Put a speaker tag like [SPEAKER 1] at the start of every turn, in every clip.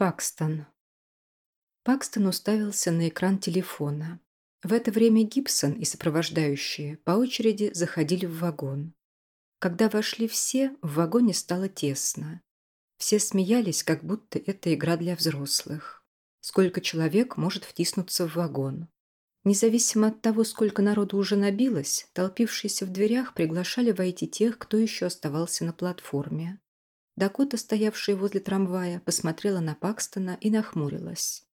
[SPEAKER 1] Пакстон. Пакстон уставился на экран телефона. В это время Гибсон и сопровождающие по очереди заходили в вагон. Когда вошли все, в вагоне стало тесно. Все смеялись, как будто это игра для взрослых. Сколько человек может втиснуться в вагон? Независимо от того, сколько народу уже набилось, толпившиеся в дверях приглашали войти тех, кто еще оставался на платформе. Дакота, стоявшая возле трамвая, посмотрела на Пакстона и нахмурилась.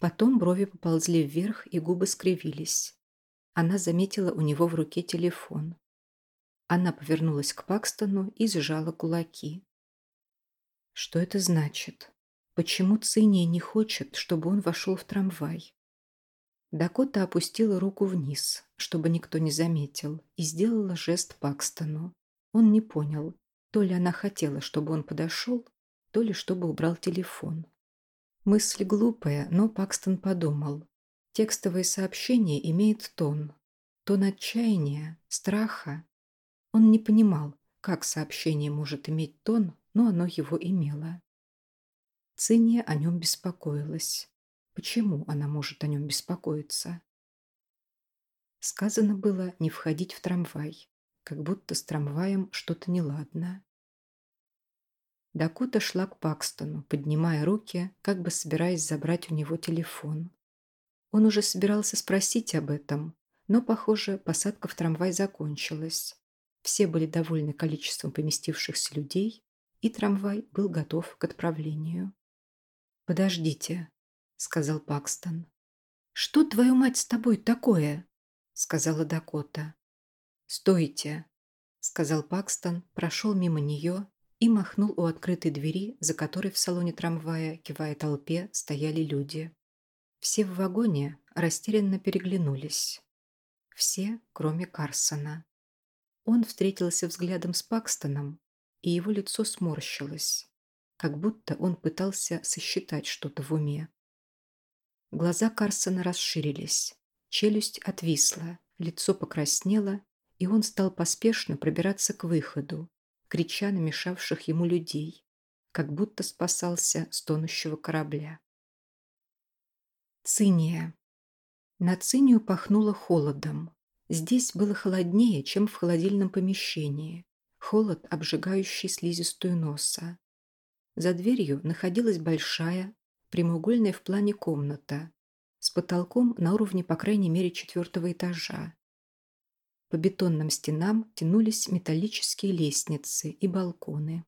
[SPEAKER 1] Потом брови поползли вверх и губы скривились. Она заметила у него в руке телефон. Она повернулась к Пакстону и сжала кулаки. Что это значит? Почему Циния не хочет, чтобы он вошел в трамвай? Дакота опустила руку вниз, чтобы никто не заметил, и сделала жест Пакстону. Он не понял, то ли она хотела, чтобы он подошел, то ли чтобы убрал телефон. Мысль глупая, но Пакстон подумал. Текстовое сообщение имеет тон. Тон отчаяния, страха. Он не понимал, как сообщение может иметь тон, но оно его имело. Циния о нем беспокоилась. Почему она может о нем беспокоиться? Сказано было не входить в трамвай как будто с трамваем что-то неладно. Дакота шла к Пакстону, поднимая руки, как бы собираясь забрать у него телефон. Он уже собирался спросить об этом, но, похоже, посадка в трамвай закончилась. Все были довольны количеством поместившихся людей, и трамвай был готов к отправлению. «Подождите», — сказал Пакстон. «Что, твою мать, с тобой такое?» — сказала Дакота. «Стойте!» — сказал Пакстон, прошел мимо нее и махнул у открытой двери, за которой в салоне трамвая, кивая толпе, стояли люди. Все в вагоне растерянно переглянулись. Все, кроме Карсона. Он встретился взглядом с Пакстоном, и его лицо сморщилось, как будто он пытался сосчитать что-то в уме. Глаза Карсона расширились, челюсть отвисла, лицо покраснело, и он стал поспешно пробираться к выходу, крича на мешавших ему людей, как будто спасался с тонущего корабля. Циния. На цинию пахнуло холодом. Здесь было холоднее, чем в холодильном помещении. Холод, обжигающий слизистую носа. За дверью находилась большая, прямоугольная в плане комната, с потолком на уровне по крайней мере четвертого этажа по бетонным стенам тянулись металлические лестницы и балконы.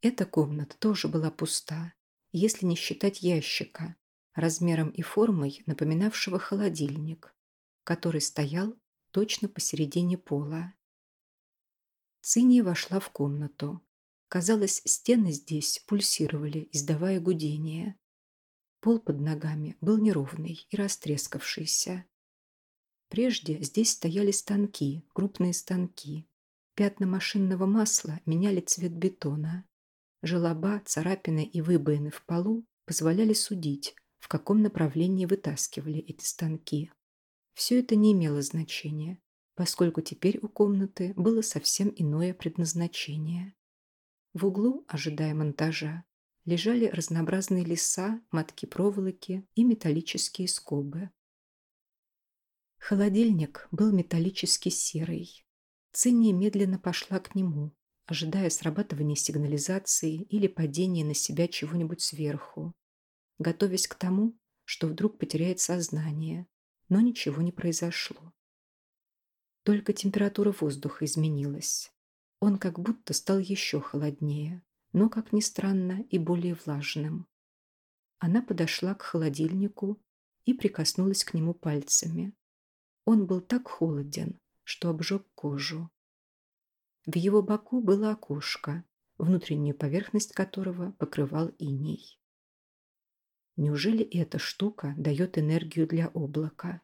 [SPEAKER 1] Эта комната тоже была пуста, если не считать ящика, размером и формой напоминавшего холодильник, который стоял точно посередине пола. Циния вошла в комнату. Казалось, стены здесь пульсировали, издавая гудение. Пол под ногами был неровный и растрескавшийся. Прежде здесь стояли станки, крупные станки. Пятна машинного масла меняли цвет бетона. Желоба, царапины и выбоины в полу позволяли судить, в каком направлении вытаскивали эти станки. Все это не имело значения, поскольку теперь у комнаты было совсем иное предназначение. В углу, ожидая монтажа, лежали разнообразные леса, мотки проволоки и металлические скобы. Холодильник был металлически серый. Цинния медленно пошла к нему, ожидая срабатывания сигнализации или падения на себя чего-нибудь сверху, готовясь к тому, что вдруг потеряет сознание, но ничего не произошло. Только температура воздуха изменилась. Он как будто стал еще холоднее, но, как ни странно, и более влажным. Она подошла к холодильнику и прикоснулась к нему пальцами. Он был так холоден, что обжег кожу. В его боку было окошко, внутреннюю поверхность которого покрывал иней. Неужели эта штука дает энергию для облака?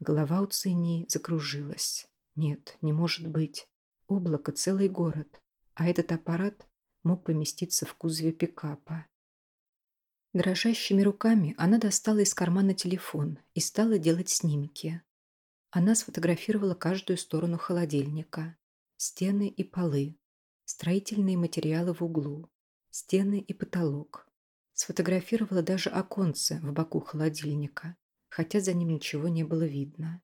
[SPEAKER 1] Голова у Цинии закружилась. Нет, не может быть. Облако – целый город, а этот аппарат мог поместиться в кузове пикапа. Дрожащими руками она достала из кармана телефон и стала делать снимки. Она сфотографировала каждую сторону холодильника, стены и полы, строительные материалы в углу, стены и потолок, Сфотографировала даже оконце в боку холодильника, хотя за ним ничего не было видно.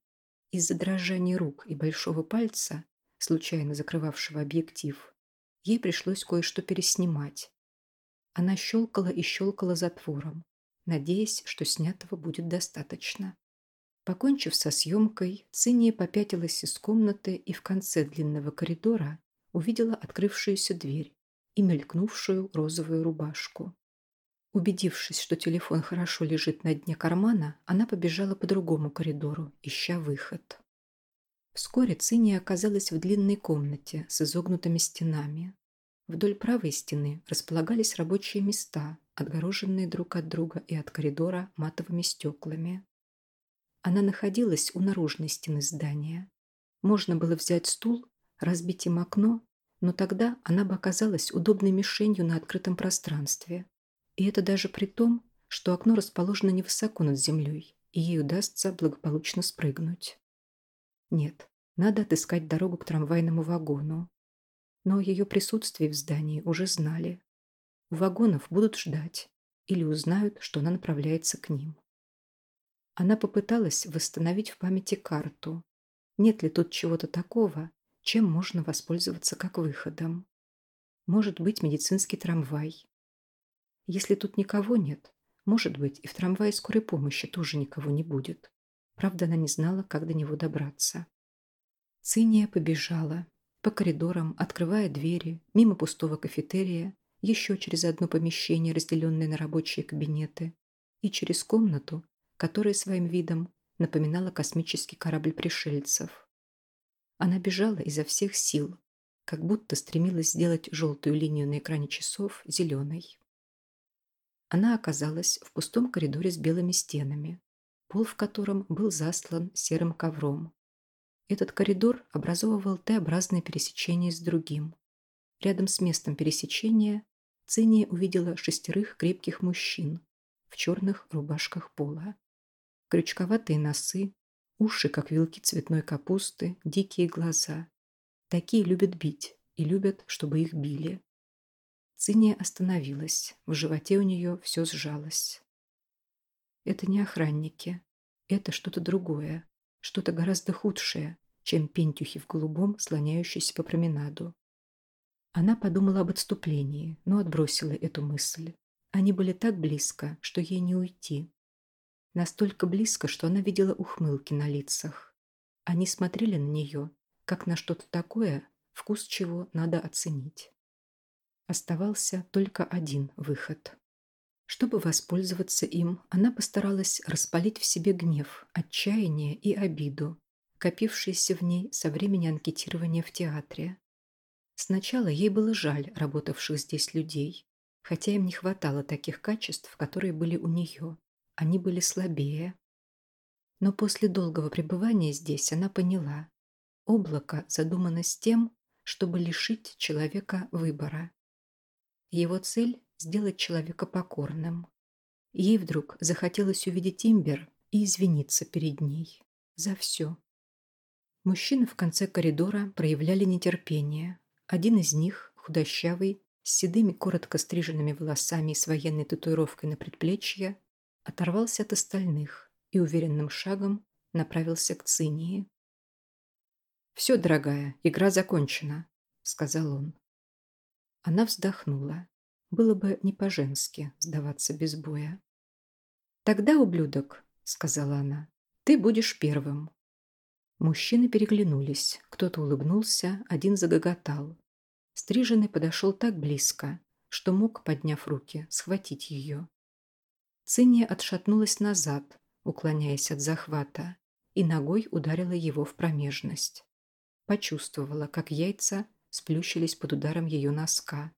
[SPEAKER 1] Из-за дрожания рук и большого пальца, случайно закрывавшего объектив, ей пришлось кое-что переснимать. Она щелкала и щелкала затвором, надеясь, что снятого будет достаточно. Покончив со съемкой, Циния попятилась из комнаты и в конце длинного коридора увидела открывшуюся дверь и мелькнувшую розовую рубашку. Убедившись, что телефон хорошо лежит на дне кармана, она побежала по другому коридору, ища выход. Вскоре Циния оказалась в длинной комнате с изогнутыми стенами. Вдоль правой стены располагались рабочие места, отгороженные друг от друга и от коридора матовыми стеклами. Она находилась у наружной стены здания. Можно было взять стул, разбить им окно, но тогда она бы оказалась удобной мишенью на открытом пространстве. И это даже при том, что окно расположено невысоко над землей, и ей удастся благополучно спрыгнуть. Нет, надо отыскать дорогу к трамвайному вагону. Но о ее присутствии в здании уже знали. У вагонов будут ждать или узнают, что она направляется к ним. Она попыталась восстановить в памяти карту. Нет ли тут чего-то такого, чем можно воспользоваться как выходом? Может быть, медицинский трамвай, если тут никого нет, может быть, и в трамвае скорой помощи тоже никого не будет. Правда, она не знала, как до него добраться. Циния побежала по коридорам, открывая двери, мимо пустого кафетерия, еще через одно помещение, разделенное на рабочие кабинеты, и через комнату, которая своим видом напоминала космический корабль пришельцев. Она бежала изо всех сил, как будто стремилась сделать желтую линию на экране часов зеленой. Она оказалась в пустом коридоре с белыми стенами, пол в котором был застлан серым ковром. Этот коридор образовывал Т-образное пересечение с другим. Рядом с местом пересечения Циния увидела шестерых крепких мужчин в черных рубашках пола. Крючковатые носы, уши, как вилки цветной капусты, дикие глаза. Такие любят бить и любят, чтобы их били. Циния остановилась. В животе у нее все сжалось. Это не охранники. Это что-то другое. Что-то гораздо худшее, чем пентюхи в голубом, слоняющиеся по променаду. Она подумала об отступлении, но отбросила эту мысль. Они были так близко, что ей не уйти. Настолько близко, что она видела ухмылки на лицах. Они смотрели на нее, как на что-то такое, вкус чего надо оценить. Оставался только один выход. Чтобы воспользоваться им, она постаралась распалить в себе гнев, отчаяние и обиду, копившиеся в ней со времени анкетирования в театре. Сначала ей было жаль работавших здесь людей, хотя им не хватало таких качеств, которые были у нее. Они были слабее. Но после долгого пребывания здесь она поняла, облако задумано с тем, чтобы лишить человека выбора. Его цель – сделать человека покорным. Ей вдруг захотелось увидеть Имбер и извиниться перед ней. За все. Мужчины в конце коридора проявляли нетерпение. Один из них, худощавый, с седыми коротко стриженными волосами и с военной татуировкой на предплечье, оторвался от остальных и уверенным шагом направился к Цинии. «Все, дорогая, игра закончена», — сказал он. Она вздохнула. Было бы не по-женски сдаваться без боя. «Тогда, ублюдок», — сказала она, — «ты будешь первым». Мужчины переглянулись. Кто-то улыбнулся, один загоготал. Стриженный подошел так близко, что мог, подняв руки, схватить ее. Циния отшатнулась назад, уклоняясь от захвата, и ногой ударила его в промежность. Почувствовала, как яйца сплющились под ударом ее носка.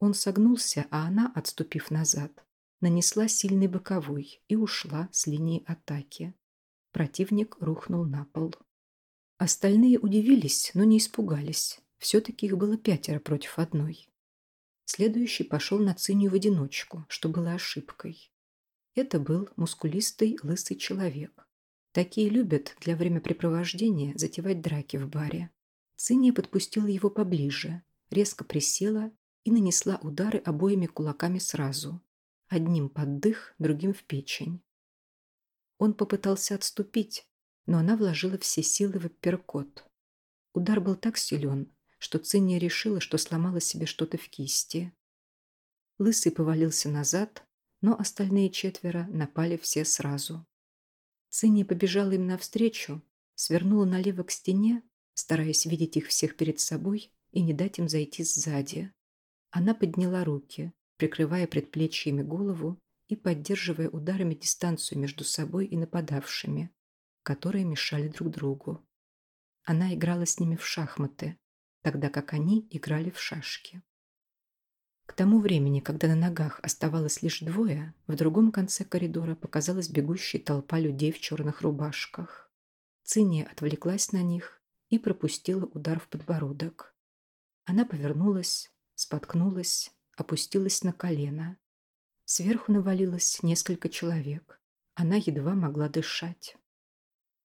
[SPEAKER 1] Он согнулся, а она, отступив назад, нанесла сильный боковой и ушла с линии атаки. Противник рухнул на пол. Остальные удивились, но не испугались. Все-таки их было пятеро против одной. Следующий пошел на цинию в одиночку, что было ошибкой. Это был мускулистый лысый человек. Такие любят для времяпрепровождения затевать драки в баре. Циния подпустила его поближе, резко присела и нанесла удары обоими кулаками сразу. одним под дых, другим в печень. Он попытался отступить, но она вложила все силы в апперкот. Удар был так силен, что Цинния решила, что сломала себе что-то в кисти. Лысый повалился назад, но остальные четверо напали все сразу. Цинния побежала им навстречу, свернула налево к стене, стараясь видеть их всех перед собой и не дать им зайти сзади. Она подняла руки, прикрывая предплечьями голову и поддерживая ударами дистанцию между собой и нападавшими, которые мешали друг другу. Она играла с ними в шахматы, тогда как они играли в шашки. К тому времени, когда на ногах оставалось лишь двое, в другом конце коридора показалась бегущая толпа людей в черных рубашках. Циния отвлеклась на них и пропустила удар в подбородок. Она повернулась, споткнулась, опустилась на колено. Сверху навалилось несколько человек. Она едва могла дышать.